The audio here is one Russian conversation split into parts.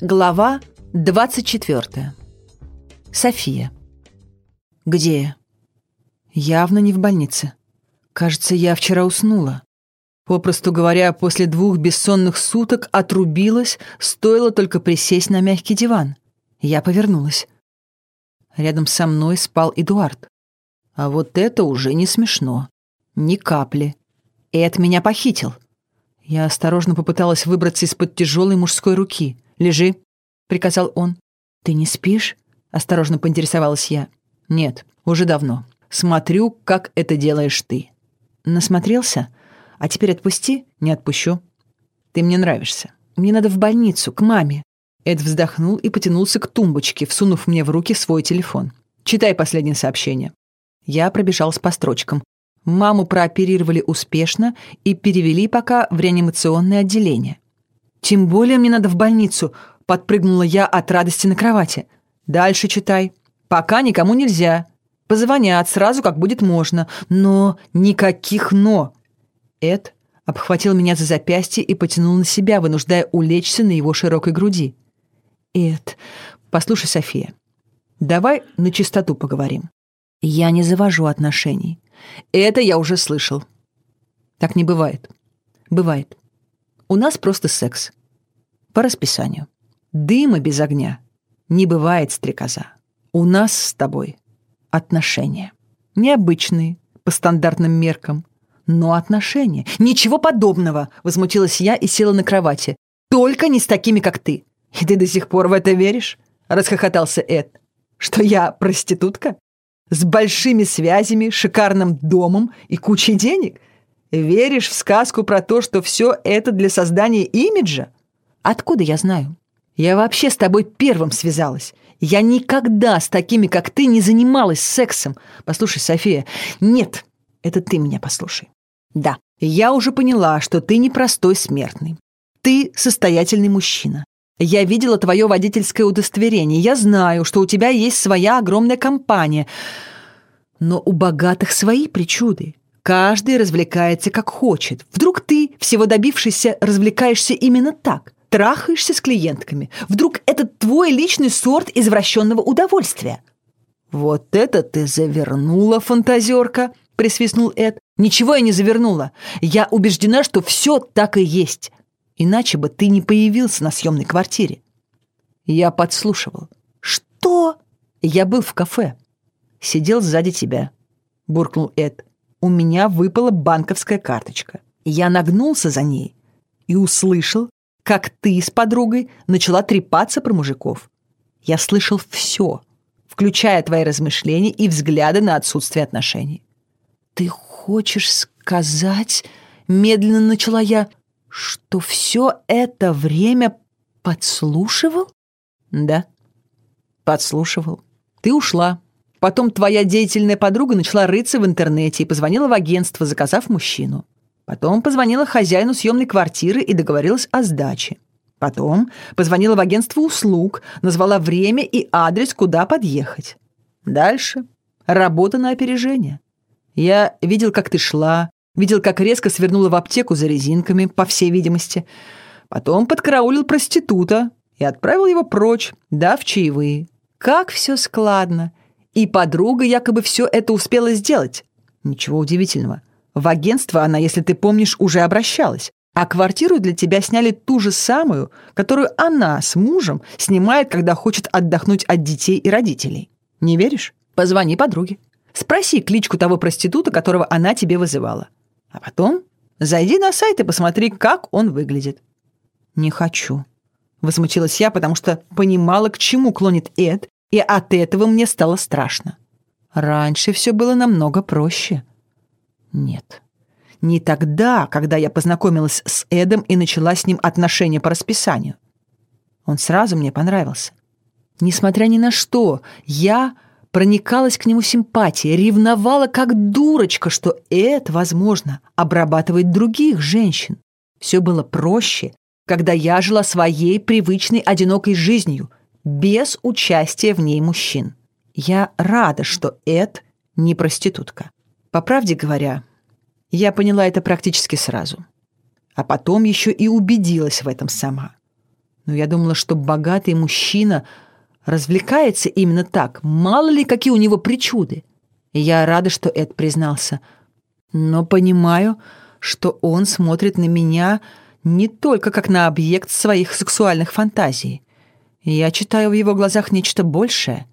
Глава 24. София. Где я? Явно не в больнице. Кажется, я вчера уснула. Попросту говоря, после двух бессонных суток отрубилась, стоило только присесть на мягкий диван. Я повернулась. Рядом со мной спал Эдуард. А вот это уже не смешно. Ни капли. Эд меня похитил. Я осторожно попыталась выбраться из-под тяжелой мужской руки. «Лежи», — приказал он. «Ты не спишь?» — осторожно поинтересовалась я. «Нет, уже давно. Смотрю, как это делаешь ты». «Насмотрелся? А теперь отпусти?» «Не отпущу. Ты мне нравишься. Мне надо в больницу, к маме». Эд вздохнул и потянулся к тумбочке, всунув мне в руки свой телефон. «Читай последнее сообщение». Я пробежалась по строчкам. Маму прооперировали успешно и перевели пока в реанимационное отделение. «Тем более мне надо в больницу», — подпрыгнула я от радости на кровати. «Дальше читай. Пока никому нельзя. Позвонят сразу, как будет можно. Но никаких «но». Эд обхватил меня за запястье и потянул на себя, вынуждая улечься на его широкой груди. «Эд, послушай, София, давай на чистоту поговорим. Я не завожу отношений. Это я уже слышал. Так не бывает. Бывает. У нас просто секс. По расписанию. Дыма без огня. Не бывает стрекоза. У нас с тобой отношения. Необычные, по стандартным меркам. Но отношения. Ничего подобного, возмутилась я и села на кровати. Только не с такими, как ты. И ты до сих пор в это веришь? Расхохотался Эд. Что я проститутка? С большими связями, шикарным домом и кучей денег? Веришь в сказку про то, что все это для создания имиджа? Откуда я знаю? Я вообще с тобой первым связалась. Я никогда с такими, как ты, не занималась сексом. Послушай, София, нет, это ты меня послушай. Да, я уже поняла, что ты не простой смертный. Ты состоятельный мужчина. Я видела твое водительское удостоверение. Я знаю, что у тебя есть своя огромная компания. Но у богатых свои причуды. Каждый развлекается как хочет. Вдруг ты, всего добившийся, развлекаешься именно так. Трахаешься с клиентками. Вдруг это твой личный сорт извращенного удовольствия. «Вот это ты завернула, фантазерка!» — присвистнул Эд. «Ничего я не завернула. Я убеждена, что все так и есть. Иначе бы ты не появился на съемной квартире. Я подслушивал. Что? Я был в кафе. Сидел сзади тебя. Буркнул Эд. У меня выпала банковская карточка. Я нагнулся за ней и услышал, как ты с подругой начала трепаться про мужиков. Я слышал все, включая твои размышления и взгляды на отсутствие отношений. «Ты хочешь сказать...» — медленно начала я что все это время подслушивал? Да, подслушивал. Ты ушла. Потом твоя деятельная подруга начала рыться в интернете и позвонила в агентство, заказав мужчину. Потом позвонила хозяину съемной квартиры и договорилась о сдаче. Потом позвонила в агентство услуг, назвала время и адрес, куда подъехать. Дальше работа на опережение. Я видел, как ты шла, Видел, как резко свернула в аптеку за резинками, по всей видимости. Потом подкараулил проститута и отправил его прочь, дав чаевые. Как все складно. И подруга якобы все это успела сделать. Ничего удивительного. В агентство она, если ты помнишь, уже обращалась. А квартиру для тебя сняли ту же самую, которую она с мужем снимает, когда хочет отдохнуть от детей и родителей. Не веришь? Позвони подруге. Спроси кличку того проститута, которого она тебе вызывала. А потом зайди на сайт и посмотри, как он выглядит». «Не хочу», — возмутилась я, потому что понимала, к чему клонит Эд, и от этого мне стало страшно. Раньше все было намного проще. Нет, не тогда, когда я познакомилась с Эдом и начала с ним отношения по расписанию. Он сразу мне понравился. Несмотря ни на что, я проникалась к нему симпатией, ревновала как дурочка, что это, возможно, обрабатывает других женщин. Все было проще, когда я жила своей привычной одинокой жизнью, без участия в ней мужчин. Я рада, что Эд не проститутка. По правде говоря, я поняла это практически сразу. А потом еще и убедилась в этом сама. Но я думала, что богатый мужчина развлекается именно так. Мало ли, какие у него причуды. И я рада, что Эд признался. Но понимаю, что он смотрит на меня не только как на объект своих сексуальных фантазий. Я читаю в его глазах нечто большее.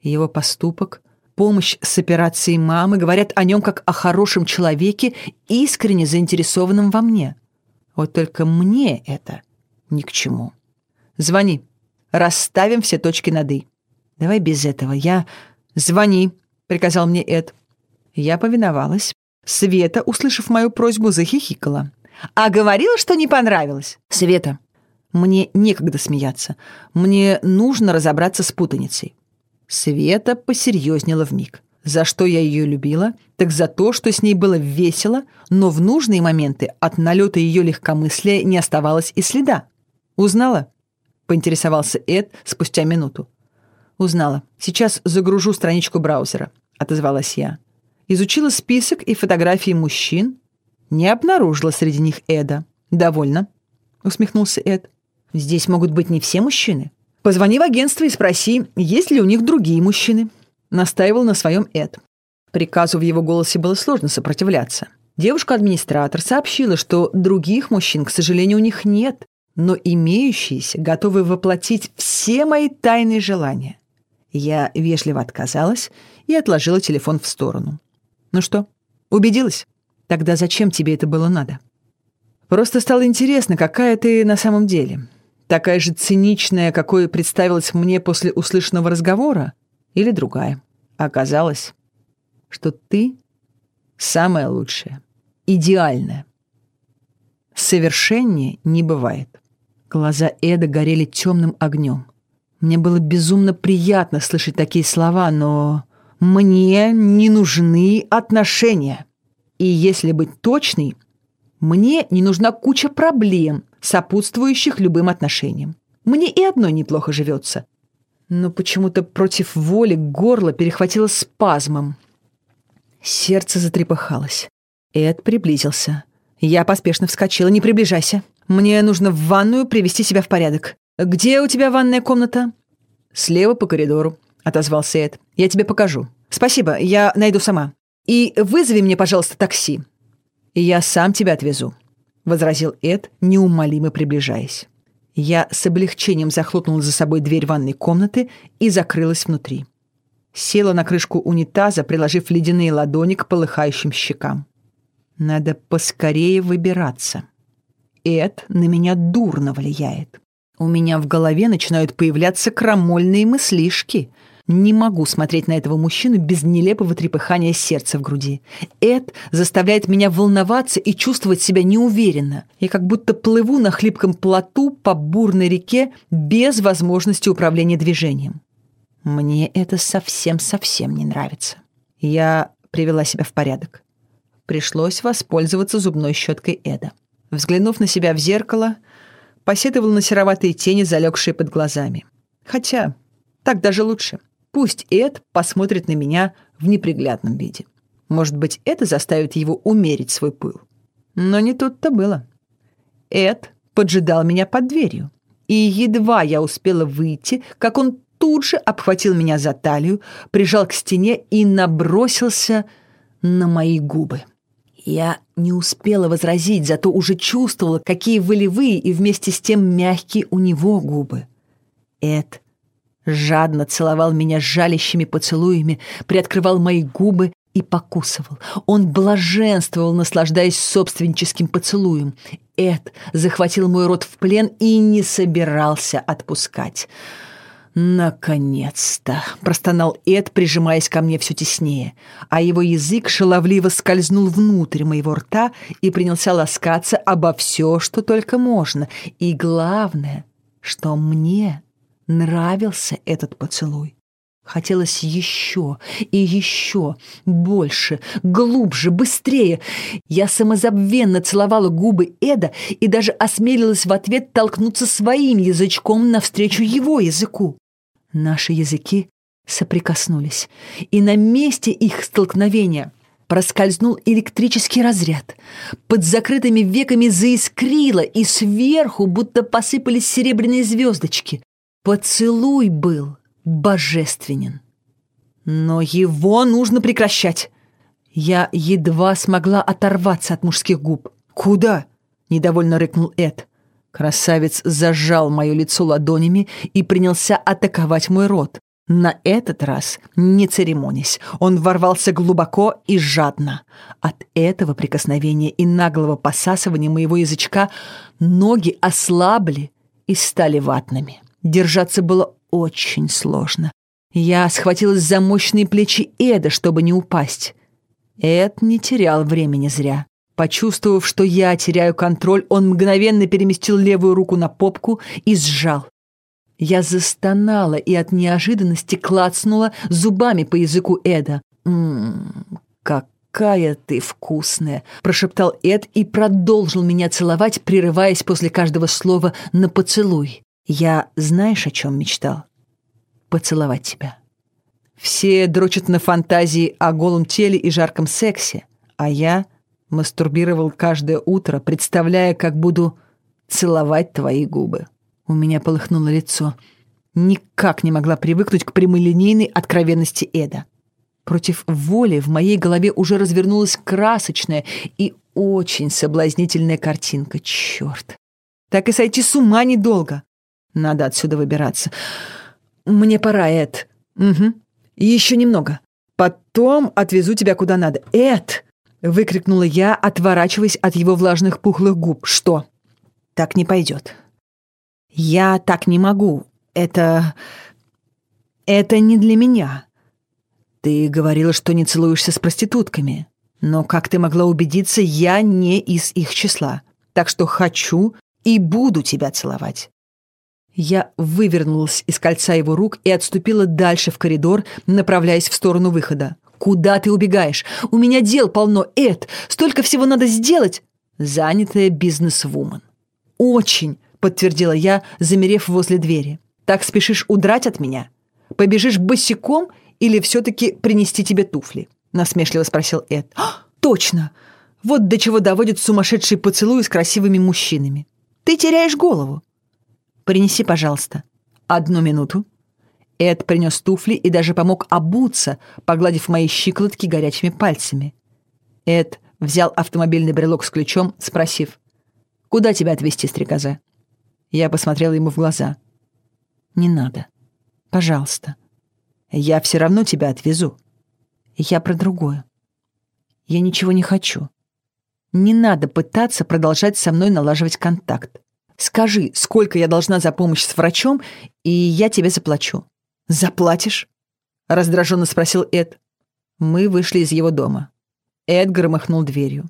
Его поступок, помощь с операцией мамы говорят о нем как о хорошем человеке, искренне заинтересованном во мне. Вот только мне это ни к чему. Звони. Расставим все точки над «и». Давай без этого. Я... Звони, приказал мне Эд. Я повиновалась. Света, услышав мою просьбу, захихикала. «А говорила, что не понравилось?» «Света, мне некогда смеяться. Мне нужно разобраться с путаницей». Света посерьезнела вмиг. За что я ее любила? Так за то, что с ней было весело, но в нужные моменты от налета ее легкомыслия не оставалось и следа. «Узнала?» — поинтересовался Эд спустя минуту. «Узнала. Сейчас загружу страничку браузера», — отозвалась я. Изучила список и фотографии мужчин. Не обнаружила среди них Эда. «Довольно», — усмехнулся Эд. «Здесь могут быть не все мужчины. Позвони в агентство и спроси, есть ли у них другие мужчины». Настаивал на своем Эд. Приказу в его голосе было сложно сопротивляться. Девушка-администратор сообщила, что других мужчин, к сожалению, у них нет, но имеющиеся готовы воплотить все мои тайные желания. Я вежливо отказалась и отложила телефон в сторону. Ну что, убедилась? Тогда зачем тебе это было надо? Просто стало интересно, какая ты на самом деле. Такая же циничная, какой представилась мне после услышанного разговора? Или другая? Оказалось, что ты самая лучшая, идеальная. Совершеннее не бывает. Глаза Эда горели темным огнем. Мне было безумно приятно слышать такие слова, но мне не нужны отношения. И если быть точной, мне не нужна куча проблем, сопутствующих любым отношениям. Мне и одной неплохо живется. Но почему-то против воли горло перехватило спазмом. Сердце затрепыхалось. Эд приблизился. Я поспешно вскочила. «Не приближайся. Мне нужно в ванную привести себя в порядок. Где у тебя ванная комната?» «Слева по коридору», — отозвался Эд. «Я тебе покажу». «Спасибо, я найду сама. И вызови мне, пожалуйста, такси». «Я сам тебя отвезу», — возразил Эд, неумолимо приближаясь. Я с облегчением захлопнула за собой дверь ванной комнаты и закрылась внутри. Села на крышку унитаза, приложив ледяные ладони к полыхающим щекам. Надо поскорее выбираться. Эд на меня дурно влияет. У меня в голове начинают появляться крамольные мыслишки. Не могу смотреть на этого мужчину без нелепого трепыхания сердца в груди. Эд заставляет меня волноваться и чувствовать себя неуверенно. Я как будто плыву на хлипком плоту по бурной реке без возможности управления движением. Мне это совсем-совсем не нравится. Я привела себя в порядок. Пришлось воспользоваться зубной щеткой Эда. Взглянув на себя в зеркало, посетовал на сероватые тени, залегшие под глазами. Хотя, так даже лучше. Пусть Эд посмотрит на меня в неприглядном виде. Может быть, это заставит его умерить свой пыл. Но не тут-то было. Эд поджидал меня под дверью. И едва я успела выйти, как он тут же обхватил меня за талию, прижал к стене и набросился на мои губы. Я не успела возразить, зато уже чувствовала, какие волевые и вместе с тем мягкие у него губы. Эд жадно целовал меня жалящими поцелуями, приоткрывал мои губы и покусывал. Он блаженствовал, наслаждаясь собственническим поцелуем. Эд захватил мой рот в плен и не собирался отпускать. «Наконец-то!» — простонал Эд, прижимаясь ко мне все теснее, а его язык шаловливо скользнул внутрь моего рта и принялся ласкаться обо все, что только можно. И главное, что мне нравился этот поцелуй. Хотелось еще и еще, больше, глубже, быстрее. Я самозабвенно целовала губы Эда и даже осмелилась в ответ толкнуться своим язычком навстречу его языку. Наши языки соприкоснулись, и на месте их столкновения проскользнул электрический разряд. Под закрытыми веками заискрило, и сверху будто посыпались серебряные звездочки. Поцелуй был божественен. Но его нужно прекращать. Я едва смогла оторваться от мужских губ. «Куда?» — недовольно рыкнул Эд. Красавец зажал мое лицо ладонями и принялся атаковать мой рот. На этот раз, не церемонясь, он ворвался глубоко и жадно. От этого прикосновения и наглого посасывания моего язычка ноги ослабли и стали ватными. Держаться было очень сложно. Я схватилась за мощные плечи Эда, чтобы не упасть. Эд не терял времени зря. Почувствовав, что я теряю контроль, он мгновенно переместил левую руку на попку и сжал. Я застонала и от неожиданности клацнула зубами по языку Эда. «Ммм, какая ты вкусная!» – прошептал Эд и продолжил меня целовать, прерываясь после каждого слова на поцелуй. «Я знаешь, о чем мечтал?» «Поцеловать тебя». Все дрочат на фантазии о голом теле и жарком сексе, а я мастурбировал каждое утро, представляя, как буду целовать твои губы. У меня полыхнуло лицо. Никак не могла привыкнуть к прямолинейной откровенности Эда. Против воли в моей голове уже развернулась красочная и очень соблазнительная картинка. Черт! Так и сойти с ума недолго. Надо отсюда выбираться. Мне пора, Эд. Угу. Еще немного. Потом отвезу тебя куда надо. Эд! Выкрикнула я, отворачиваясь от его влажных пухлых губ. Что? Так не пойдет. «Я так не могу. Это... это не для меня. Ты говорила, что не целуешься с проститутками. Но, как ты могла убедиться, я не из их числа. Так что хочу и буду тебя целовать». Я вывернулась из кольца его рук и отступила дальше в коридор, направляясь в сторону выхода. «Куда ты убегаешь? У меня дел полно, Эд! Столько всего надо сделать!» Занятая бизнес-вумен. «Очень!» подтвердила я, замерев возле двери. «Так спешишь удрать от меня? Побежишь босиком или все-таки принести тебе туфли?» насмешливо спросил Эд. «А, «Точно! Вот до чего доводит сумасшедший поцелуй с красивыми мужчинами. Ты теряешь голову. Принеси, пожалуйста. Одну минуту». Эд принес туфли и даже помог обуться, погладив мои щиколотки горячими пальцами. Эд взял автомобильный брелок с ключом, спросив, «Куда тебя отвезти, стрекоза?» Я посмотрела ему в глаза. «Не надо. Пожалуйста. Я все равно тебя отвезу. Я про другое. Я ничего не хочу. Не надо пытаться продолжать со мной налаживать контакт. Скажи, сколько я должна за помощь с врачом, и я тебе заплачу». «Заплатишь?» — раздраженно спросил Эд. Мы вышли из его дома. Эд громыхнул дверью.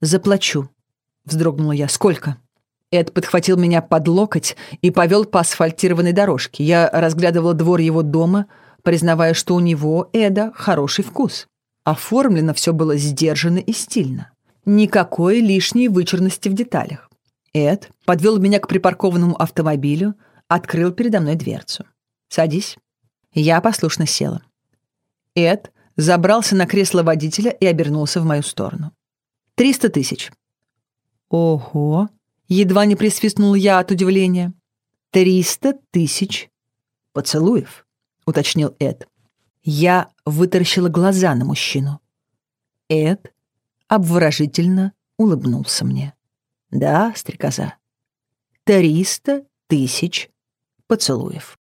«Заплачу», — вздрогнула я. «Сколько?» Эд подхватил меня под локоть и повел по асфальтированной дорожке. Я разглядывала двор его дома, признавая, что у него, Эда, хороший вкус. Оформлено все было сдержанно и стильно. Никакой лишней вычурности в деталях. Эд подвел меня к припаркованному автомобилю, открыл передо мной дверцу. «Садись». Я послушно села. Эд забрался на кресло водителя и обернулся в мою сторону. «Триста тысяч». «Ого!» Едва не присвистнул я от удивления. «Триста тысяч поцелуев», — уточнил Эд. Я вытаращила глаза на мужчину. Эд обворожительно улыбнулся мне. «Да, стрекоза, триста тысяч поцелуев».